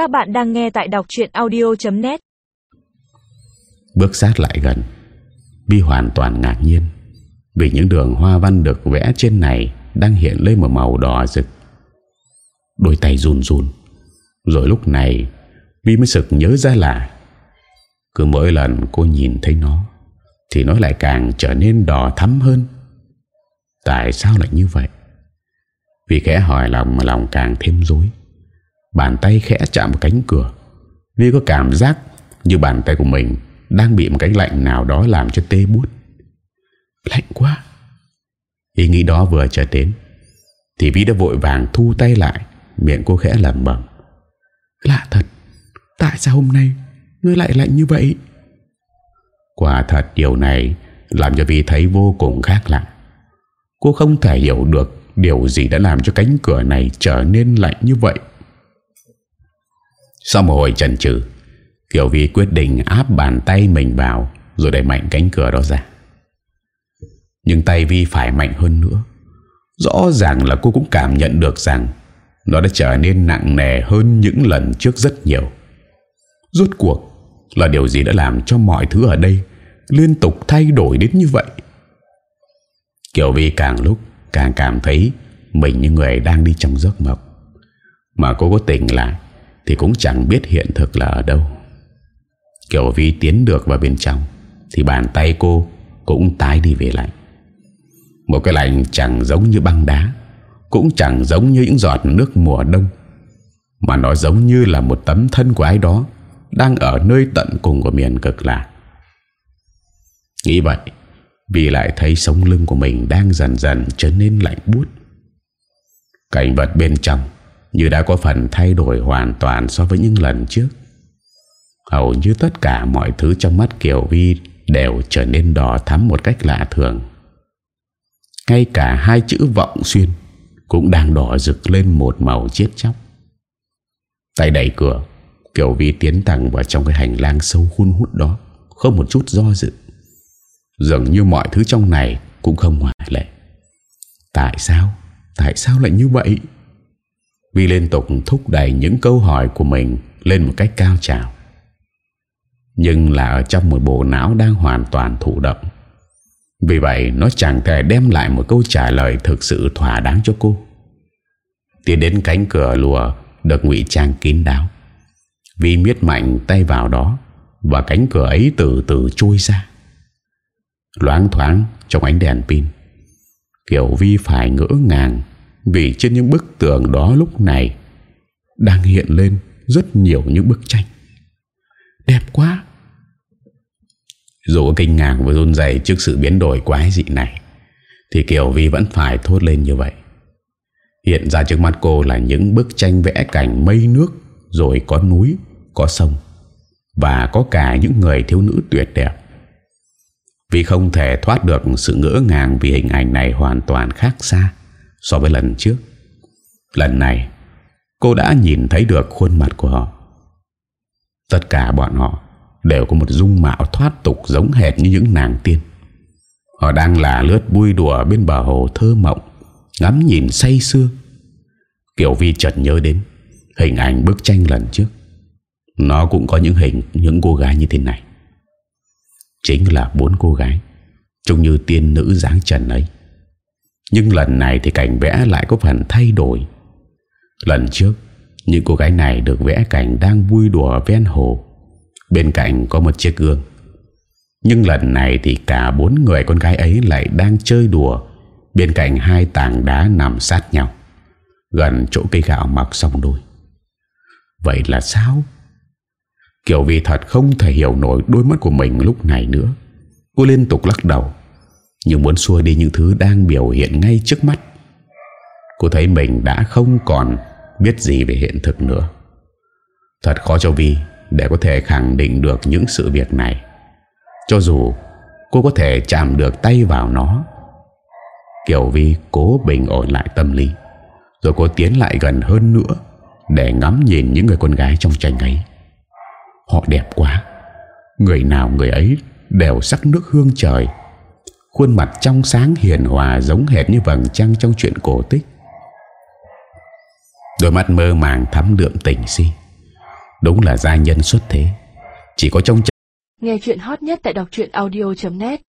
Các bạn đang nghe tại đọc chuyện audio.net Bước sát lại gần, bi hoàn toàn ngạc nhiên, Vì những đường hoa văn được vẽ trên này Đang hiện lên một màu đỏ rực. Đôi tay run run, Rồi lúc này, bi mới sực nhớ ra là, Cứ mỗi lần cô nhìn thấy nó, Thì nó lại càng trở nên đỏ thắm hơn. Tại sao lại như vậy? Vì khẽ hỏi lòng mà lòng càng thêm dối Bàn tay khẽ chạm vào cánh cửa. Vi có cảm giác Như bàn tay của mình Đang bị một cái lạnh nào đó làm cho tê bút Lạnh quá. Ý nghĩ đó vừa trở đến, Thì Vi đã vội vàng thu tay lại, Miệng cô khẽ lầm bẩm. Lạ thật, Tại sao hôm nay Ngươi lại lạnh như vậy? Quả thật điều này Làm cho Vi thấy vô cùng khác lạ. Cô không thể hiểu được Điều gì đã làm cho cánh cửa này Trở nên lạnh như vậy. Sau một hồi chần chừ, Kiều Vi quyết định áp bàn tay mình vào Rồi đẩy mạnh cánh cửa đó ra. Nhưng tay Vi phải mạnh hơn nữa. Rõ ràng là cô cũng cảm nhận được rằng Nó đã trở nên nặng nề hơn những lần trước rất nhiều. Rốt cuộc là điều gì đã làm cho mọi thứ ở đây Liên tục thay đổi đến như vậy? Kiều Vi càng lúc càng cảm thấy Mình như người đang đi trong giấc mộng. Mà cô có tỉnh lại thì cũng chẳng biết hiện thực là ở đâu. Kiểu Vi tiến được vào bên trong, Thì bàn tay cô cũng tái đi về lạnh Một cái lạnh chẳng giống như băng đá, Cũng chẳng giống như những giọt nước mùa đông, Mà nó giống như là một tấm thân của ai đó Đang ở nơi tận cùng của miền cực lạc. Nghĩ vậy Vì lại thấy sống lưng của mình Đang dần dần trở nên lạnh buốt. Cảnh vật bên trong như đã có phần thay đổi hoàn toàn So với những lần trước. Hầu như tất cả mọi thứ trong mắt Kiều Vi Đều trở nên đỏ thắm một cách lạ thường. Ngay cả hai chữ vọng xuyên Cũng đang đỏ rực lên một màu chết chóc. Tay đẩy cửa, Kiều Vi tiến thẳng vào trong cái hành lang sâu hun hút đó, Không một chút do dự. Dường như mọi thứ trong này Cũng không ngoại lệ. Tại sao? Tại sao lại như vậy? Vi liên tục thúc đẩy những câu hỏi của mình Lên một cách cao trào. Nhưng là ở trong một bộ não đang hoàn toàn thụ động. Vì vậy, nó chẳng thể đem lại một câu trả lời thực sự thỏa đáng cho cô. Tiến đến cánh cửa lùa, Được ngụy trang kín đáo. Vi miết mạnh tay vào đó, Và cánh cửa ấy từ từ chui ra. Loáng thoáng trong ánh đèn pin, kiểu Vi phải ngỡ ngàng vì trên những bức tường đó lúc này Đang hiện lên rất nhiều những bức tranh. Đẹp quá. Dù kinh ngạc và run dày trước sự biến đổi quái dị này Thì Kiều Vi vẫn phải thốt lên như vậy. Hiện ra trước mắt cô là những bức tranh vẽ cảnh mây nước Rồi có núi, có sông Và có cả những người thiếu nữ tuyệt đẹp. Vì không thể thoát được sự ngỡ ngàng Vì hình ảnh này hoàn toàn khác xa. So với lần trước. Lần này, Cô đã nhìn thấy được khuôn mặt của họ. Tất cả bọn họ Đều có một dung mạo thoát tục Giống hệt như những nàng tiên. Họ đang là lướt vui đùa Bên bờ hồ thơ mộng, Ngắm nhìn say sưa. Kiều Vi chợt nhớ đến Hình ảnh bức tranh lần trước. Nó cũng có những hình, Những cô gái như thế này. Chính là bốn cô gái, Trông như tiên nữ dáng trần ấy. Nhưng lần này thì cảnh vẽ lại có phần thay đổi. Lần trước, Những cô gái này được vẽ cảnh đang vui đùa ven hồ. Bên cạnh có một chiếc gương. Nhưng lần này thì cả bốn người con gái ấy lại đang chơi đùa. Bên cạnh hai tảng đá nằm sát nhau. Gần chỗ cây gạo mọc song đôi. Vậy là sao? Kiểu vì thật không thể hiểu nổi đôi mắt của mình lúc này nữa. Cô liên tục lắc đầu. Như muốn xua đi những thứ đang biểu hiện ngay trước mắt. Cô thấy mình đã không còn biết gì về hiện thực nữa. Thật khó cho Vi để có thể khẳng định được những sự việc này. Cho dù cô có thể chạm được tay vào nó. Kiều Vi cố bình ổn lại tâm lý. Rồi cô tiến lại gần hơn nữa Để ngắm nhìn những người con gái trong tranh ấy. Họ đẹp quá. Người nào người ấy đều sắc nước hương trời. Khuôn mặt trong sáng hiền hòa Giống hệt như vầng trăng trong chuyện cổ tích. Đôi mắt mơ màng thắm đượm tình si. Đúng là gia nhân xuất thế. Chỉ có trong Nghe chuyện hot nhất tại đọc audio.net